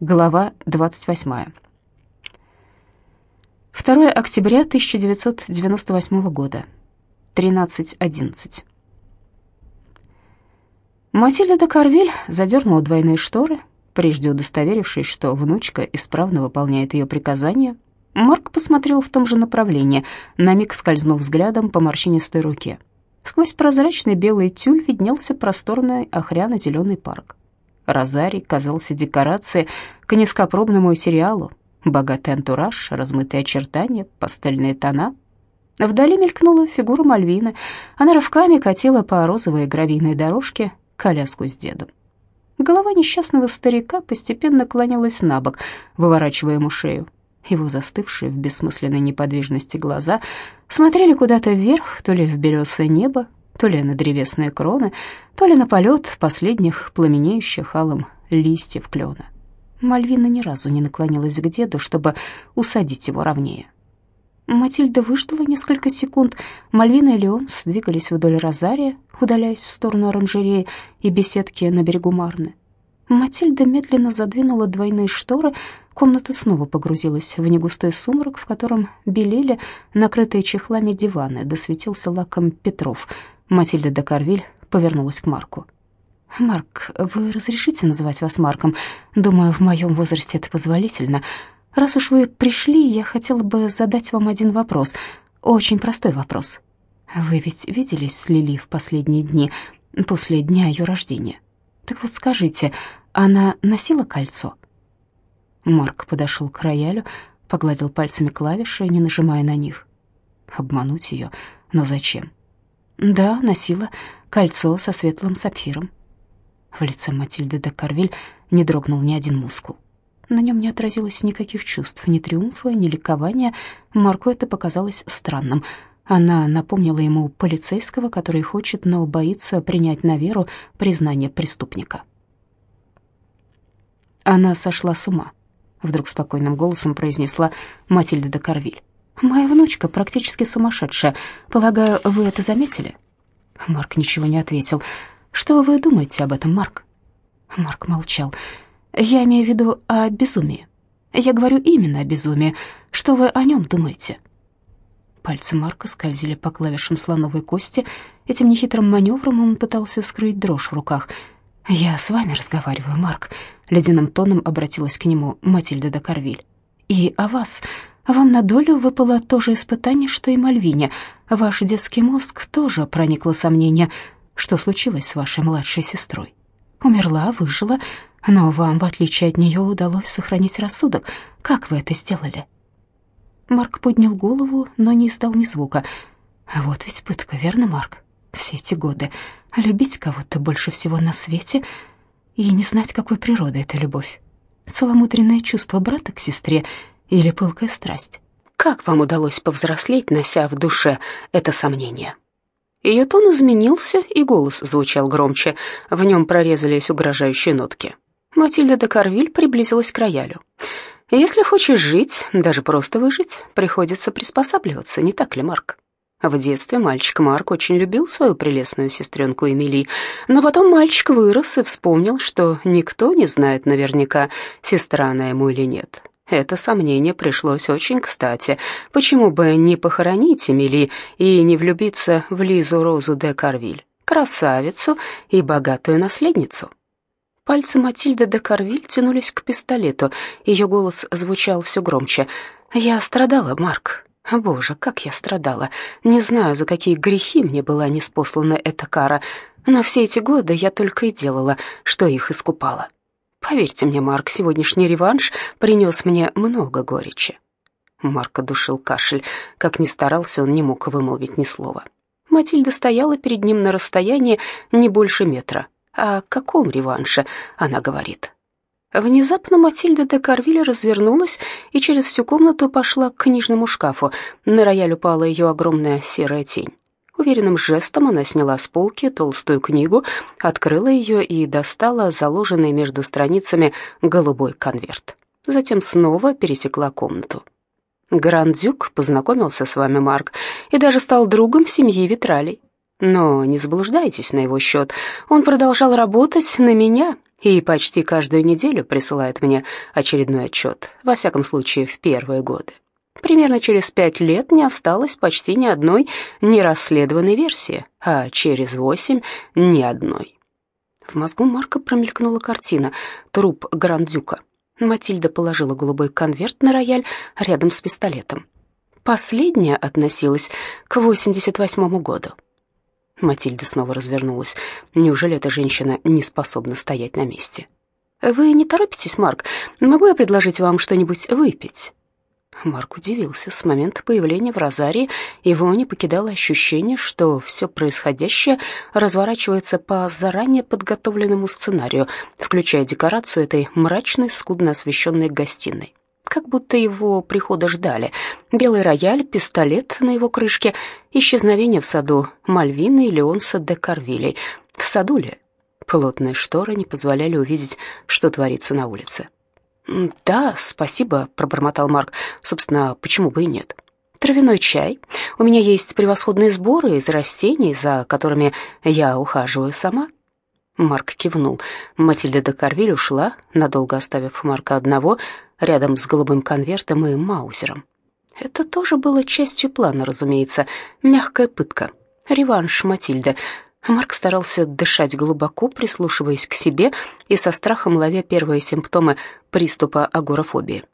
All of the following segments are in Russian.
Глава 28. 2 октября 1998 года. 13.11. Матильда де Карвиль задернула двойные шторы, прежде удостоверившись, что внучка исправно выполняет ее приказания. Марк посмотрел в том же направлении, на миг скользнув взглядом по морщинистой руке. Сквозь прозрачный белый тюль виднелся просторный охряно-зеленый парк. Розарий казался декорацией к низкопробному сериалу. Богатый антураж, размытые очертания, пастельные тона. Вдали мелькнула фигура Мальвины. Она рывками катила по розовой гравийной дорожке коляску с дедом. Голова несчастного старика постепенно клонилась на бок, выворачивая ему шею. Его застывшие в бессмысленной неподвижности глаза смотрели куда-то вверх, то ли в белесое небо, то ли на древесные кроны, то ли на полет последних пламенеющих алым листьев клена. Мальвина ни разу не наклонилась к деду, чтобы усадить его ровнее. Матильда выждала несколько секунд. Мальвина и Леон двигались вдоль розария, удаляясь в сторону оранжереи и беседки на берегу Марны. Матильда медленно задвинула двойные шторы, комната снова погрузилась в негустой сумрак, в котором белели накрытые чехлами диваны, досветился лаком Петров. Матильда де Карвиль повернулась к Марку. «Марк, вы разрешите называть вас Марком? Думаю, в моем возрасте это позволительно. Раз уж вы пришли, я хотела бы задать вам один вопрос. Очень простой вопрос. Вы ведь виделись с Лили в последние дни, после дня ее рождения? Так вот скажите, она носила кольцо?» Марк подошел к роялю, погладил пальцами клавиши, не нажимая на них. Обмануть ее? Но зачем? Да, носила кольцо со светлым сапфиром. В лице Матильды де Карвиль не дрогнул ни один мускул. На нем не отразилось никаких чувств, ни триумфа, ни ликования. Марку это показалось странным. Она напомнила ему полицейского, который хочет, но боится принять на веру признание преступника. Она сошла с ума, вдруг спокойным голосом произнесла Матильда де Карвиль. Моя внучка практически сумасшедшая. Полагаю, вы это заметили? Марк ничего не ответил. Что вы думаете об этом, Марк? Марк молчал. Я имею в виду о безумии. Я говорю именно о безумии. Что вы о нем думаете? Пальцы Марка скользили по клавишам слоновой кости. Этим нехитрым маневром он пытался скрыть дрожь в руках. «Я с вами разговариваю, Марк», — ледяным тоном обратилась к нему Матильда де Карвиль. «И о вас. Вам на долю выпало то же испытание, что и Мальвине. Ваш детский мозг тоже проникло сомнение, что случилось с вашей младшей сестрой. Умерла, выжила, но вам, в отличие от нее, удалось сохранить рассудок. Как вы это сделали?» Марк поднял голову, но не издал ни звука. «Вот ведь пытка, верно, Марк? Все эти годы любить кого-то больше всего на свете и не знать, какой природы эта любовь. Целомудренное чувство брата к сестре или пылкая страсть. Как вам удалось повзрослеть, нося в душе это сомнение?» Ее тон изменился, и голос звучал громче. В нем прорезались угрожающие нотки. Матильда де Карвиль приблизилась к роялю. «Если хочешь жить, даже просто выжить, приходится приспосабливаться, не так ли, Марк?» В детстве мальчик Марк очень любил свою прелестную сестренку Эмили, но потом мальчик вырос и вспомнил, что никто не знает наверняка, сестра она ему или нет. Это сомнение пришлось очень кстати. Почему бы не похоронить Эмили и не влюбиться в Лизу Розу де Карвиль, красавицу и богатую наследницу? Пальцы Матильды де Карвиль тянулись к пистолету. Ее голос звучал все громче. «Я страдала, Марк. Боже, как я страдала. Не знаю, за какие грехи мне была неспослана эта кара, но все эти годы я только и делала, что их искупала. Поверьте мне, Марк, сегодняшний реванш принес мне много горечи». Марк душил кашель. Как ни старался, он не мог вымолвить ни слова. Матильда стояла перед ним на расстоянии не больше метра. О каком реванше она говорит? Внезапно Матильда де Карвиль развернулась и через всю комнату пошла к книжному шкафу. На рояль упала ее огромная серая тень. Уверенным жестом она сняла с полки толстую книгу, открыла ее и достала заложенный между страницами голубой конверт. Затем снова пересекла комнату. Гранд-Дюк познакомился с вами, Марк, и даже стал другом семьи Витралей. Но не заблуждайтесь на его счет. Он продолжал работать на меня и почти каждую неделю присылает мне очередной отчет, во всяком случае в первые годы. Примерно через пять лет не осталось почти ни одной нерасследованной версии, а через восемь — ни одной. В мозгу Марка промелькнула картина «Труп Грандюка». Матильда положила голубой конверт на рояль рядом с пистолетом. Последняя относилась к 88 году. Матильда снова развернулась. Неужели эта женщина не способна стоять на месте? «Вы не торопитесь, Марк? Могу я предложить вам что-нибудь выпить?» Марк удивился. С момента появления в Розарии его не покидало ощущение, что все происходящее разворачивается по заранее подготовленному сценарию, включая декорацию этой мрачной, скудно освещенной гостиной. Как будто его прихода ждали. Белый рояль, пистолет на его крышке, исчезновение в саду Мальвины и Леонса де Карвилей. В саду ли? Плотные шторы не позволяли увидеть, что творится на улице. «Да, спасибо», — пробормотал Марк. «Собственно, почему бы и нет?» «Травяной чай. У меня есть превосходные сборы из растений, за которыми я ухаживаю сама». Марк кивнул. Матильда де Карвиль ушла, надолго оставив Марка одного, рядом с голубым конвертом и маузером. Это тоже было частью плана, разумеется. Мягкая пытка. Реванш Матильды. Марк старался дышать глубоко, прислушиваясь к себе и со страхом ловя первые симптомы приступа агорафобии.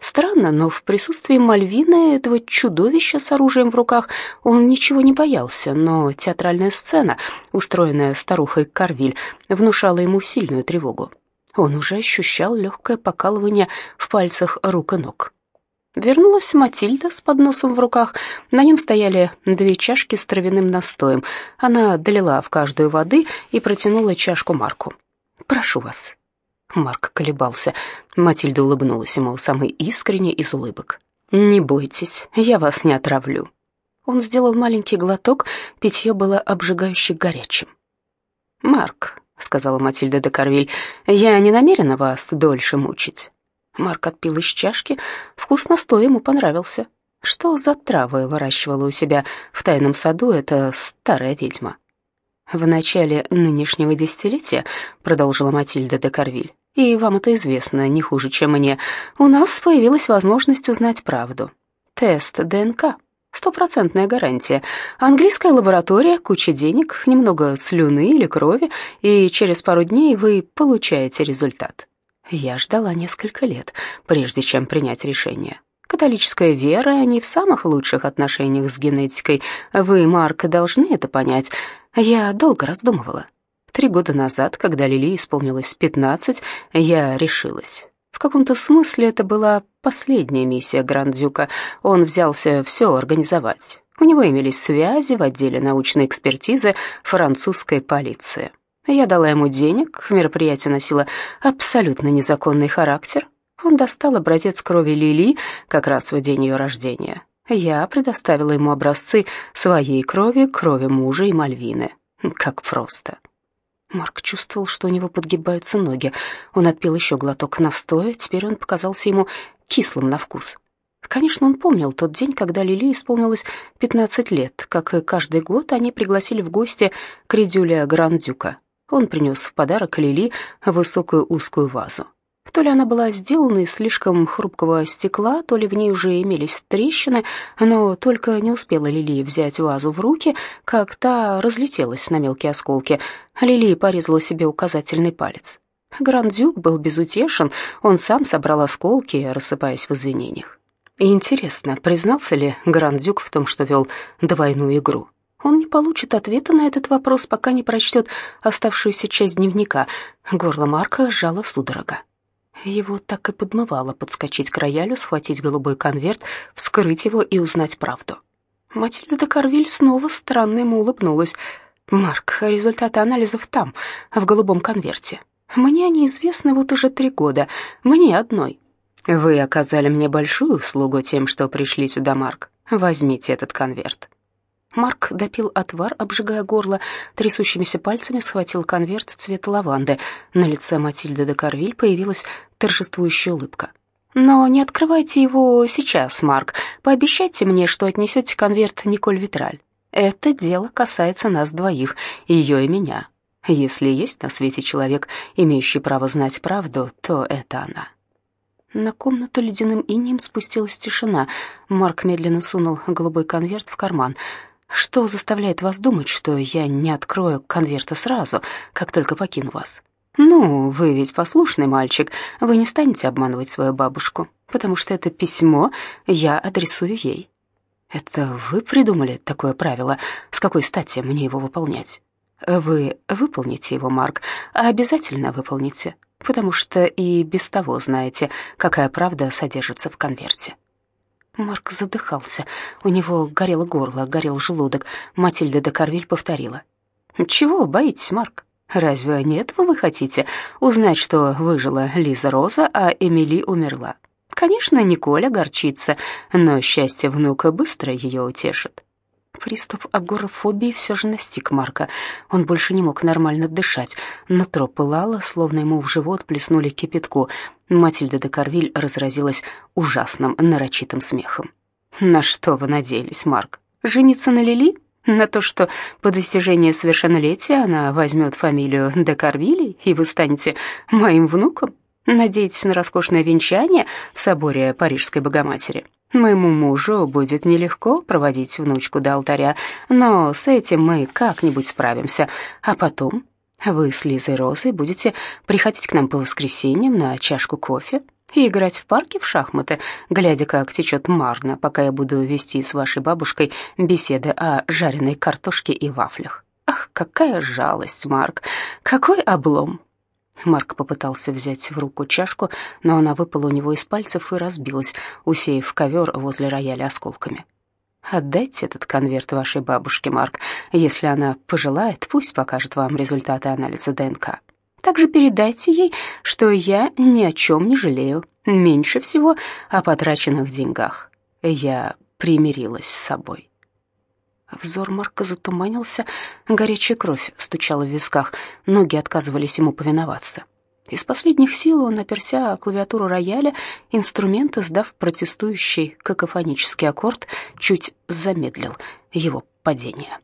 Странно, но в присутствии Мальвины, этого чудовища с оружием в руках, он ничего не боялся, но театральная сцена, устроенная старухой Карвиль, внушала ему сильную тревогу. Он уже ощущал легкое покалывание в пальцах рук и ног. Вернулась Матильда с подносом в руках. На нем стояли две чашки с травяным настоем. Она долила в каждую воды и протянула чашку Марку. «Прошу вас». Марк колебался. Матильда улыбнулась ему самой искренне из улыбок. «Не бойтесь, я вас не отравлю». Он сделал маленький глоток, питье было обжигающе горячим. «Марк», — сказала Матильда де Карвиль, — «я не намерена вас дольше мучить. Марк отпил из чашки. Вкус настоя ему понравился. Что за травы выращивала у себя в тайном саду эта старая ведьма? «В начале нынешнего десятилетия», — продолжила Матильда де Карвиль, «и вам это известно не хуже, чем мне, у нас появилась возможность узнать правду. Тест ДНК. Стопроцентная гарантия. Английская лаборатория, куча денег, немного слюны или крови, и через пару дней вы получаете результат. Я ждала несколько лет, прежде чем принять решение. Католическая вера не в самых лучших отношениях с генетикой. Вы, Марк, должны это понять. Я долго раздумывала. Три года назад, когда Лили исполнилось пятнадцать, я решилась. В каком-то смысле это была последняя миссия Грандюка. Он взялся все организовать. У него имелись связи в отделе научной экспертизы французской полиции. Я дала ему денег, мероприятие носило абсолютно незаконный характер. Он достал образец крови Лили как раз в день ее рождения. Я предоставила ему образцы своей крови, крови мужа и Мальвины. Как просто. Марк чувствовал, что у него подгибаются ноги. Он отпил еще глоток настоя, теперь он показался ему кислым на вкус. Конечно, он помнил тот день, когда Лили исполнилось 15 лет. Как и каждый год, они пригласили в гости Кридюля Грандюка, он принес в подарок Лили высокую узкую вазу. То ли она была сделана из слишком хрупкого стекла, то ли в ней уже имелись трещины, но только не успела Лили взять вазу в руки, как та разлетелась на мелкие осколки. Лили порезала себе указательный палец. Грандюк был безутешен, он сам собрал осколки, рассыпаясь в извинениях. интересно, признался ли Грандюк в том, что вел двойную игру? Он не получит ответа на этот вопрос, пока не прочтет оставшуюся часть дневника. Горло Марка сжало судорога. Его так и подмывало подскочить к роялю, схватить голубой конверт, вскрыть его и узнать правду. Матильда де Карвиль снова странно ему улыбнулась. «Марк, результаты анализов там, в голубом конверте. Мне они известны вот уже три года, мне одной. Вы оказали мне большую услугу тем, что пришли сюда, Марк. Возьмите этот конверт». Марк допил отвар, обжигая горло, трясущимися пальцами схватил конверт цвета лаванды. На лице Матильды де Карвиль появилась торжествующая улыбка. «Но не открывайте его сейчас, Марк. Пообещайте мне, что отнесете конверт Николь Витраль. Это дело касается нас двоих, ее и меня. Если есть на свете человек, имеющий право знать правду, то это она. На комнату ледяным инеем спустилась тишина. Марк медленно сунул голубой конверт в карман. «Что заставляет вас думать, что я не открою конверта сразу, как только покину вас?» «Ну, вы ведь послушный мальчик, вы не станете обманывать свою бабушку, потому что это письмо я адресую ей». «Это вы придумали такое правило? С какой стати мне его выполнять?» «Вы выполните его, Марк, обязательно выполните, потому что и без того знаете, какая правда содержится в конверте». Марк задыхался, у него горело горло, горел желудок. Матильда де Карвиль повторила. «Чего боитесь, Марк? Разве не этого вы хотите? Узнать, что выжила Лиза Роза, а Эмили умерла. Конечно, Николя горчится, но счастье внука быстро ее утешит. Приступ агорафобии все же настиг Марка. Он больше не мог нормально дышать. Нутро пылало, словно ему в живот плеснули кипятку. Матильда де Карвиль разразилась ужасным, нарочитым смехом. «На что вы надеялись, Марк? Жениться на Лили? На то, что по достижении совершеннолетия она возьмет фамилию де Карвилей, и вы станете моим внуком? Надеетесь на роскошное венчание в соборе Парижской Богоматери?» Моему мужу будет нелегко проводить внучку до алтаря, но с этим мы как-нибудь справимся. А потом вы с Лизой Розой будете приходить к нам по воскресеньям на чашку кофе и играть в парке в шахматы, глядя, как течет Марна, пока я буду вести с вашей бабушкой беседы о жареной картошке и вафлях. Ах, какая жалость, Марк, какой облом!» Марк попытался взять в руку чашку, но она выпала у него из пальцев и разбилась, усеяв ковер возле рояля осколками. «Отдайте этот конверт вашей бабушке, Марк. Если она пожелает, пусть покажет вам результаты анализа ДНК. Также передайте ей, что я ни о чем не жалею, меньше всего о потраченных деньгах. Я примирилась с собой». Взор Марка затуманился, горячая кровь стучала в висках, ноги отказывались ему повиноваться. Из последних сил он, оперся о клавиатуру рояля, инструмент, издав протестующий какофонический аккорд, чуть замедлил его падение.